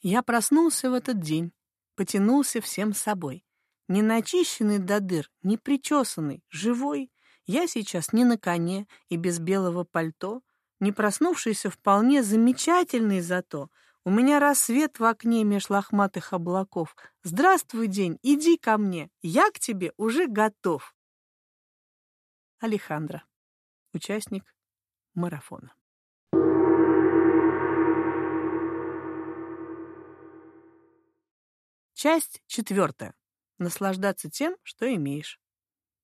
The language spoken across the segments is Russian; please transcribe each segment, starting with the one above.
Я проснулся в этот день, потянулся всем собой. Не начищенный до дыр, не причесанный, живой. Я сейчас не на коне и без белого пальто, не проснувшийся вполне замечательный зато. У меня рассвет в окне меж лохматых облаков. Здравствуй, день, иди ко мне, я к тебе уже готов. Алехандро, участник марафона. Часть четвертая. Наслаждаться тем, что имеешь,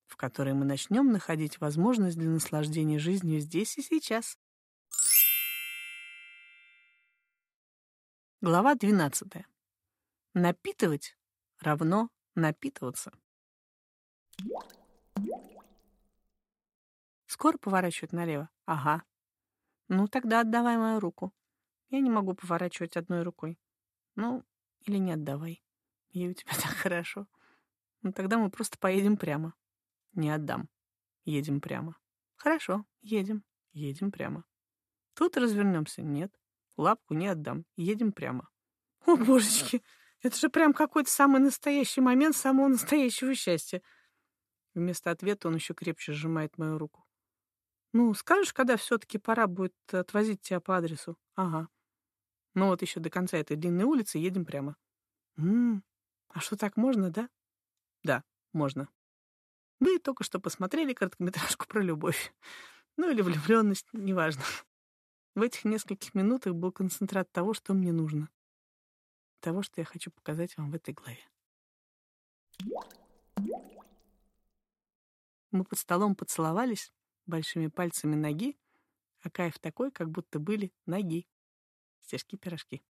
в которой мы начнем находить возможность для наслаждения жизнью здесь и сейчас. Глава 12. Напитывать равно напитываться. Скоро поворачивать налево? Ага. Ну, тогда отдавай мою руку. Я не могу поворачивать одной рукой. Ну, или не отдавай. Ей у тебя так хорошо. Ну тогда мы просто поедем прямо. Не отдам. Едем прямо. Хорошо, едем. Едем прямо. Тут развернемся. Нет. Лапку не отдам. Едем прямо. О, божечки, это же прям какой-то самый настоящий момент самого настоящего счастья. Вместо ответа он еще крепче сжимает мою руку. Ну, скажешь, когда все-таки пора будет отвозить тебя по адресу? Ага. Ну вот еще до конца этой длинной улицы едем прямо. М а что, так можно, да? Да, можно. Вы только что посмотрели короткометражку про любовь. Ну или влюбленность, неважно. В этих нескольких минутах был концентрат того, что мне нужно. Того, что я хочу показать вам в этой главе. Мы под столом поцеловались большими пальцами ноги, а кайф такой, как будто были ноги. Стежки-пирожки.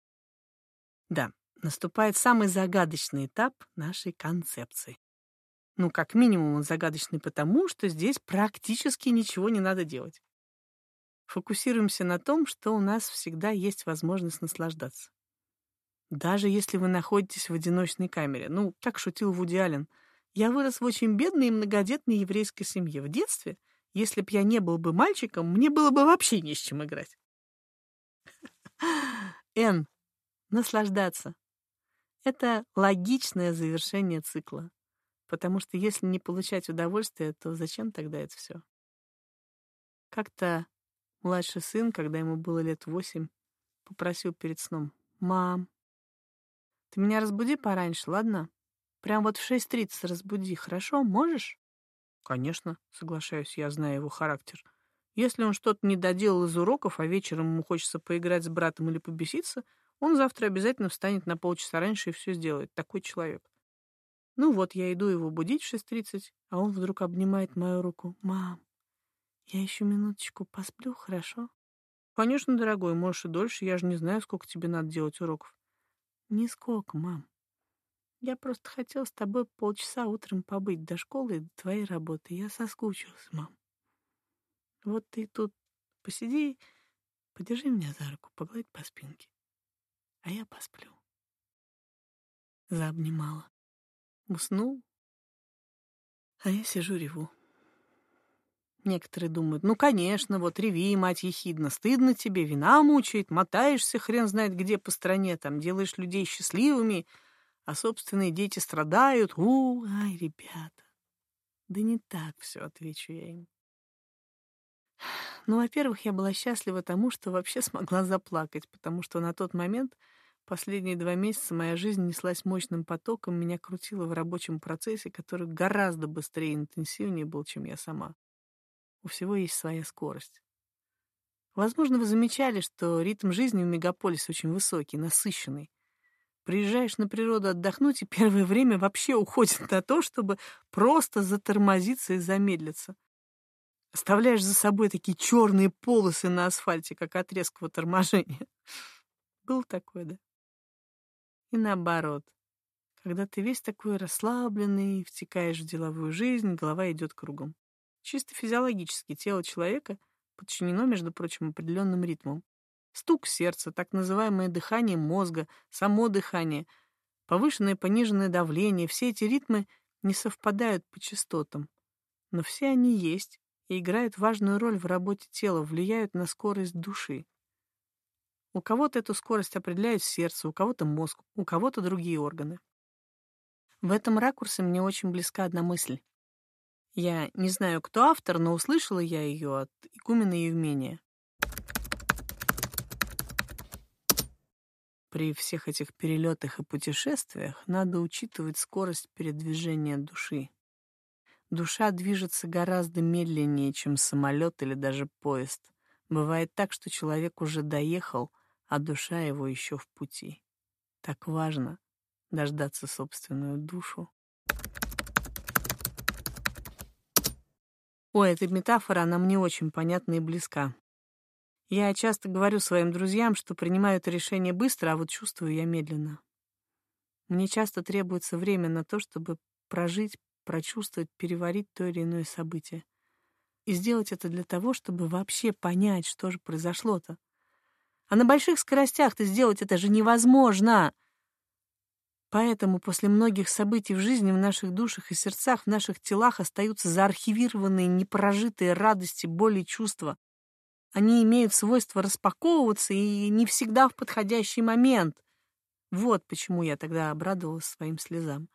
Да, наступает самый загадочный этап нашей концепции. Ну, как минимум, он загадочный потому, что здесь практически ничего не надо делать. Фокусируемся на том, что у нас всегда есть возможность наслаждаться. Даже если вы находитесь в одиночной камере. Ну, так шутил Вуди Аллен. Я вырос в очень бедной и многодетной еврейской семье. В детстве, если б я не был бы мальчиком, мне было бы вообще не с чем играть. Н. Наслаждаться. Это логичное завершение цикла. Потому что если не получать удовольствие, то зачем тогда это все? Как-то младший сын, когда ему было лет восемь, попросил перед сном, «Мам, ты меня разбуди пораньше, ладно? Прям вот в 6.30 разбуди, хорошо? Можешь?» «Конечно», — соглашаюсь я, зная его характер. Если он что-то не доделал из уроков, а вечером ему хочется поиграть с братом или побеситься — он завтра обязательно встанет на полчаса раньше и все сделает. Такой человек. Ну вот, я иду его будить в 6.30, а он вдруг обнимает мою руку. «Мам, я еще минуточку посплю, хорошо?» «Конечно, дорогой, можешь и дольше. Я же не знаю, сколько тебе надо делать уроков». «Нисколько, мам. Я просто хотел с тобой полчаса утром побыть до школы и до твоей работы. Я соскучился, мам. Вот ты тут посиди, подержи меня за руку, погладь по спинке а я посплю. Заобнимала. Уснул, а я сижу реву. Некоторые думают, ну, конечно, вот реви, мать ехидна, стыдно тебе, вина мучает, мотаешься хрен знает где по стране, там делаешь людей счастливыми, а собственные дети страдают. У, ай, ребята. Да не так все, отвечу я им. Ну, во-первых, я была счастлива тому, что вообще смогла заплакать, потому что на тот момент, последние два месяца, моя жизнь неслась мощным потоком, меня крутило в рабочем процессе, который гораздо быстрее и интенсивнее был, чем я сама. У всего есть своя скорость. Возможно, вы замечали, что ритм жизни в мегаполисе очень высокий, насыщенный. Приезжаешь на природу отдохнуть, и первое время вообще уходит на то, чтобы просто затормозиться и замедлиться. Оставляешь за собой такие черные полосы на асфальте, как от резкого торможения. Был такой, да? И наоборот. Когда ты весь такой расслабленный, втекаешь в деловую жизнь, голова идет кругом. Чисто физиологически тело человека подчинено, между прочим, определенным ритмам. Стук сердца, так называемое дыхание мозга, само дыхание, повышенное пониженное давление — все эти ритмы не совпадают по частотам. Но все они есть, и играют важную роль в работе тела, влияют на скорость души. У кого-то эту скорость определяет сердце, у кого-то мозг, у кого-то другие органы. В этом ракурсе мне очень близка одна мысль. Я не знаю, кто автор, но услышала я ее от игумена Евмения. При всех этих перелетах и путешествиях надо учитывать скорость передвижения души. Душа движется гораздо медленнее, чем самолет или даже поезд. Бывает так, что человек уже доехал, а душа его еще в пути. Так важно дождаться собственную душу. Ой, эта метафора, она мне очень понятна и близка. Я часто говорю своим друзьям, что принимаю это решение быстро, а вот чувствую я медленно. Мне часто требуется время на то, чтобы прожить, прочувствовать, переварить то или иное событие. И сделать это для того, чтобы вообще понять, что же произошло-то. А на больших скоростях-то сделать это же невозможно. Поэтому после многих событий в жизни в наших душах и сердцах, в наших телах остаются заархивированные, непрожитые радости, боли, чувства. Они имеют свойство распаковываться и не всегда в подходящий момент. Вот почему я тогда обрадовалась своим слезам.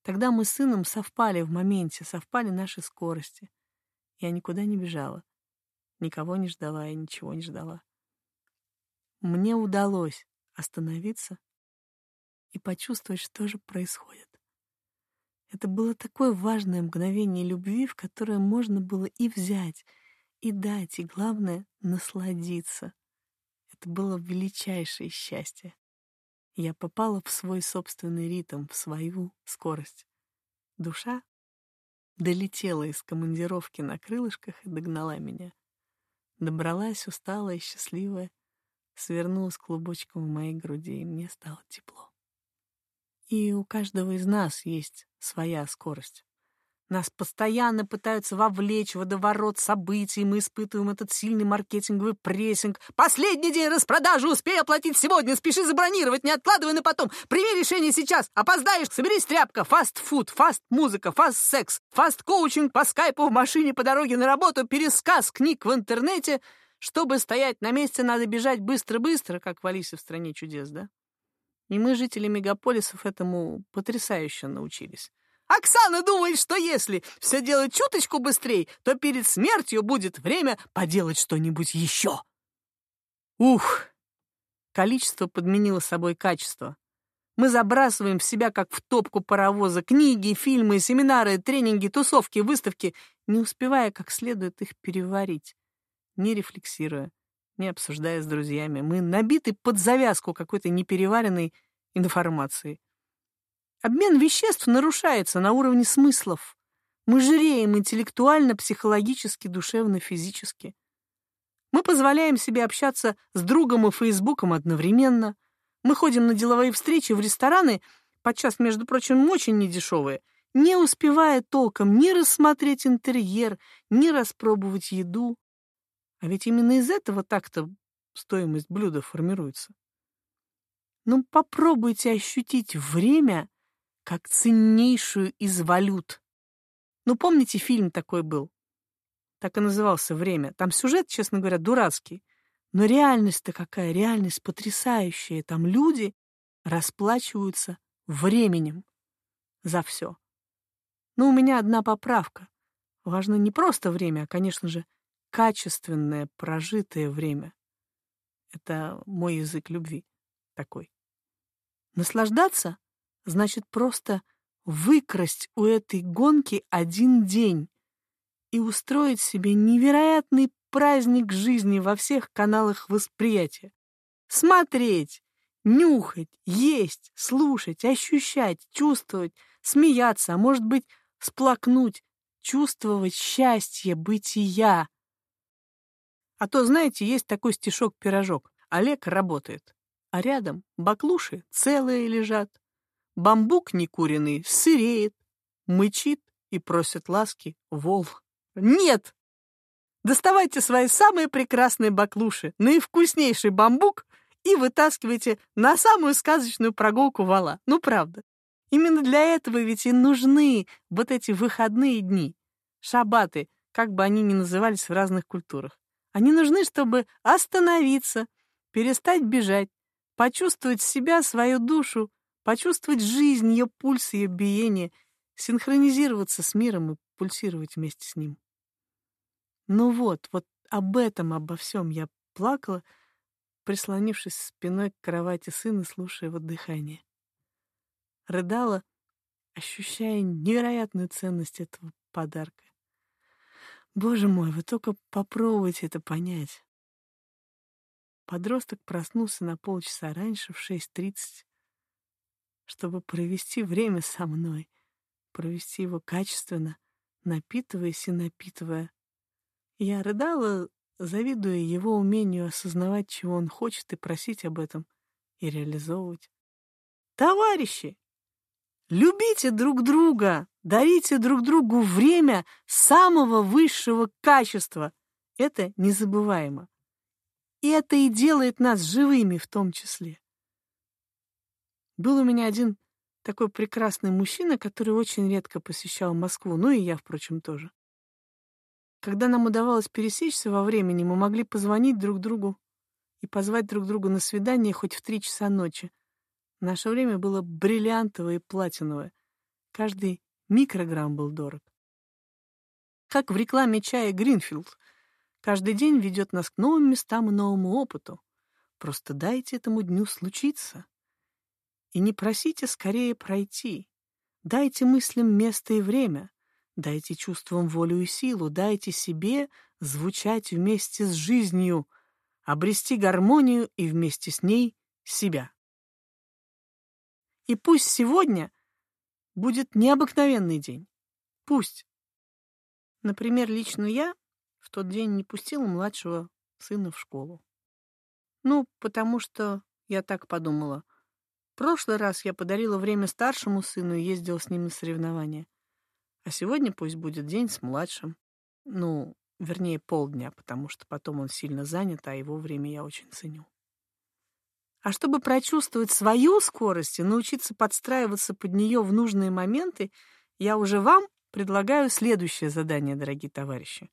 Тогда мы с сыном совпали в моменте, совпали наши скорости. Я никуда не бежала, никого не ждала и ничего не ждала. Мне удалось остановиться и почувствовать, что же происходит. Это было такое важное мгновение любви, в которое можно было и взять, и дать, и, главное, насладиться. Это было величайшее счастье я попала в свой собственный ритм, в свою скорость. Душа долетела из командировки на крылышках и догнала меня. Добралась усталая и счастливая, свернулась клубочком в моей груди, и мне стало тепло. И у каждого из нас есть своя скорость. Нас постоянно пытаются вовлечь в водоворот событий, мы испытываем этот сильный маркетинговый прессинг. Последний день распродажи, успей оплатить сегодня, спеши забронировать, не откладывай на потом. Прими решение сейчас, опоздаешь, соберись тряпка, фаст-фуд, фаст-музыка, фаст-секс, фаст-коучинг по скайпу в машине по дороге на работу, пересказ книг в интернете. Чтобы стоять на месте, надо бежать быстро-быстро, как в Алисе в «Стране чудес», да? И мы, жители мегаполисов, этому потрясающе научились. Оксана думает, что если все делать чуточку быстрее, то перед смертью будет время поделать что-нибудь еще. Ух! Количество подменило собой качество. Мы забрасываем в себя, как в топку паровоза, книги, фильмы, семинары, тренинги, тусовки, выставки, не успевая как следует их переварить, не рефлексируя, не обсуждая с друзьями. Мы набиты под завязку какой-то непереваренной информацией. Обмен веществ нарушается на уровне смыслов. Мы жиреем интеллектуально, психологически, душевно, физически. Мы позволяем себе общаться с другом и Фейсбуком одновременно. Мы ходим на деловые встречи в рестораны, подчас, между прочим, очень недешевые, не успевая толком ни рассмотреть интерьер, ни распробовать еду. А ведь именно из этого так-то стоимость блюда формируется. Ну, попробуйте ощутить время как ценнейшую из валют. Ну, помните, фильм такой был? Так и назывался «Время». Там сюжет, честно говоря, дурацкий. Но реальность-то какая? Реальность потрясающая. Там люди расплачиваются временем за все. Но у меня одна поправка. Важно не просто время, а, конечно же, качественное прожитое время. Это мой язык любви такой. Наслаждаться значит просто выкрасть у этой гонки один день и устроить себе невероятный праздник жизни во всех каналах восприятия. Смотреть, нюхать, есть, слушать, ощущать, чувствовать, смеяться, а может быть, сплакнуть, чувствовать счастье бытия. А то, знаете, есть такой стишок-пирожок. Олег работает, а рядом баклуши целые лежат, Бамбук некуренный сыреет, мычит и просит ласки вол. Нет! Доставайте свои самые прекрасные баклуши, наивкуснейший бамбук и вытаскивайте на самую сказочную прогулку вала. Ну, правда. Именно для этого ведь и нужны вот эти выходные дни, шабаты, как бы они ни назывались в разных культурах. Они нужны, чтобы остановиться, перестать бежать, почувствовать себя, свою душу, почувствовать жизнь, ее пульс, ее биение, синхронизироваться с миром и пульсировать вместе с ним. Ну вот, вот об этом, обо всем я плакала, прислонившись спиной к кровати сына, слушая его дыхание. Рыдала, ощущая невероятную ценность этого подарка. Боже мой, вы только попробуйте это понять. Подросток проснулся на полчаса раньше, в 6.30, чтобы провести время со мной, провести его качественно, напитываясь и напитывая. Я рыдала, завидуя его умению осознавать, чего он хочет, и просить об этом, и реализовывать. Товарищи, любите друг друга, дарите друг другу время самого высшего качества. Это незабываемо. И это и делает нас живыми в том числе. Был у меня один такой прекрасный мужчина, который очень редко посещал Москву, ну и я, впрочем, тоже. Когда нам удавалось пересечься во времени, мы могли позвонить друг другу и позвать друг друга на свидание хоть в три часа ночи. Наше время было бриллиантовое и платиновое. Каждый микрограмм был дорог. Как в рекламе чая «Гринфилд», Каждый день ведет нас к новым местам и новому опыту. Просто дайте этому дню случиться. И не просите скорее пройти. Дайте мыслям место и время. Дайте чувствам волю и силу. Дайте себе звучать вместе с жизнью, обрести гармонию и вместе с ней себя. И пусть сегодня будет необыкновенный день. Пусть. Например, лично я в тот день не пустила младшего сына в школу. Ну, потому что я так подумала. В прошлый раз я подарила время старшему сыну и ездила с ним на соревнования. А сегодня пусть будет день с младшим. Ну, вернее, полдня, потому что потом он сильно занят, а его время я очень ценю. А чтобы прочувствовать свою скорость и научиться подстраиваться под нее в нужные моменты, я уже вам предлагаю следующее задание, дорогие товарищи.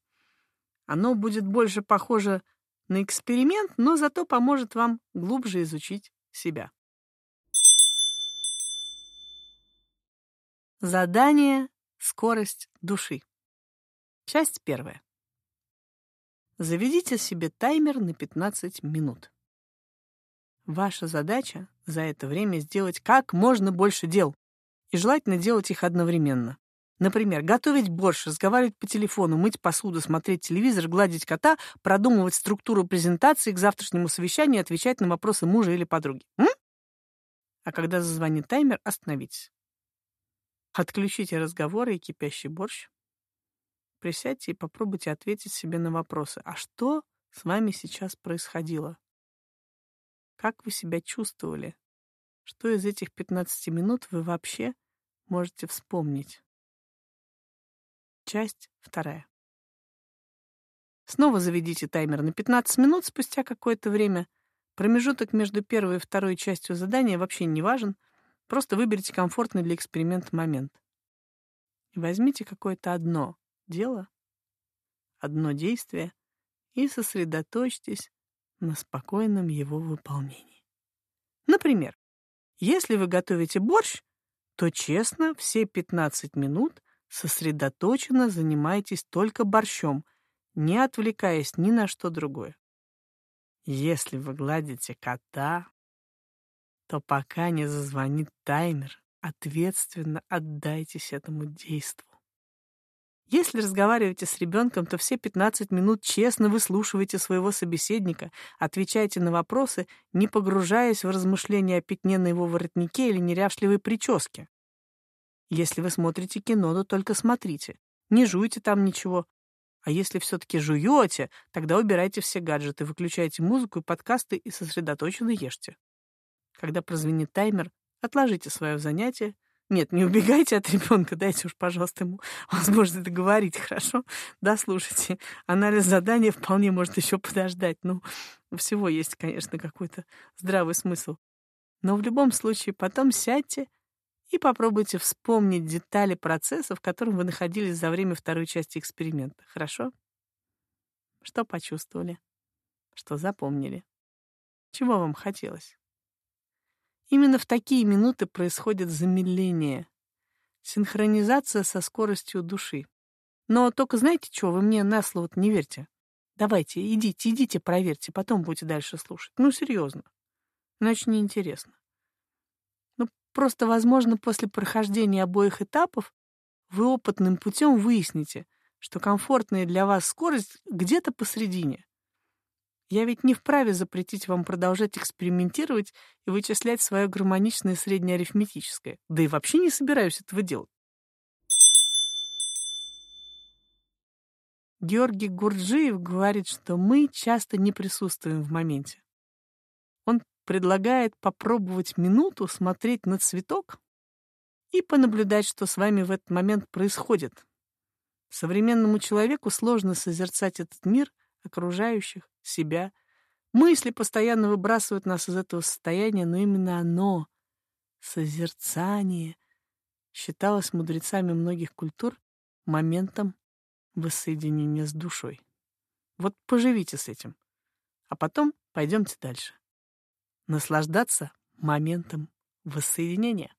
Оно будет больше похоже на эксперимент, но зато поможет вам глубже изучить себя. Задание «Скорость души». Часть первая. Заведите себе таймер на 15 минут. Ваша задача за это время сделать как можно больше дел, и желательно делать их одновременно. Например, готовить борщ, разговаривать по телефону, мыть посуду, смотреть телевизор, гладить кота, продумывать структуру презентации к завтрашнему совещанию и отвечать на вопросы мужа или подруги. М? А когда зазвонит таймер, остановитесь. Отключите разговоры и кипящий борщ. Присядьте и попробуйте ответить себе на вопросы. А что с вами сейчас происходило? Как вы себя чувствовали? Что из этих 15 минут вы вообще можете вспомнить? Часть вторая. Снова заведите таймер на 15 минут спустя какое-то время. Промежуток между первой и второй частью задания вообще не важен. Просто выберите комфортный для эксперимента момент. И возьмите какое-то одно дело, одно действие и сосредоточьтесь на спокойном его выполнении. Например, если вы готовите борщ, то честно все 15 минут сосредоточенно занимайтесь только борщом, не отвлекаясь ни на что другое. Если вы гладите кота, то пока не зазвонит таймер, ответственно отдайтесь этому действу. Если разговариваете с ребенком, то все 15 минут честно выслушивайте своего собеседника, отвечайте на вопросы, не погружаясь в размышления о пятне на его воротнике или неряшливой прическе. Если вы смотрите кино, то только смотрите. Не жуйте там ничего. А если все-таки жуете, тогда убирайте все гаджеты, выключайте музыку и подкасты и сосредоточенно ешьте. Когда прозвенит таймер, отложите свое занятие. Нет, не убегайте от ребенка, дайте уж, пожалуйста, ему возможность договорить, хорошо? Да, слушайте. Анализ задания вполне может еще подождать. Ну, всего есть, конечно, какой-то здравый смысл. Но в любом случае потом сядьте и попробуйте вспомнить детали процесса, в котором вы находились за время второй части эксперимента. Хорошо? Что почувствовали? Что запомнили? Чего вам хотелось? Именно в такие минуты происходит замедление, синхронизация со скоростью души. Но только знаете что, вы мне на слово не верьте. Давайте, идите, идите, проверьте, потом будете дальше слушать. Ну, серьезно. Иначе неинтересно. Ну, просто, возможно, после прохождения обоих этапов вы опытным путем выясните, что комфортная для вас скорость где-то посредине. Я ведь не вправе запретить вам продолжать экспериментировать и вычислять свое гармоничное среднеарифметическое. Да и вообще не собираюсь этого делать. Георгий Гурджиев говорит, что мы часто не присутствуем в моменте. Он предлагает попробовать минуту смотреть на цветок и понаблюдать, что с вами в этот момент происходит. Современному человеку сложно созерцать этот мир, окружающих, себя. Мысли постоянно выбрасывают нас из этого состояния, но именно оно, созерцание, считалось мудрецами многих культур моментом воссоединения с душой. Вот поживите с этим, а потом пойдемте дальше. Наслаждаться моментом воссоединения.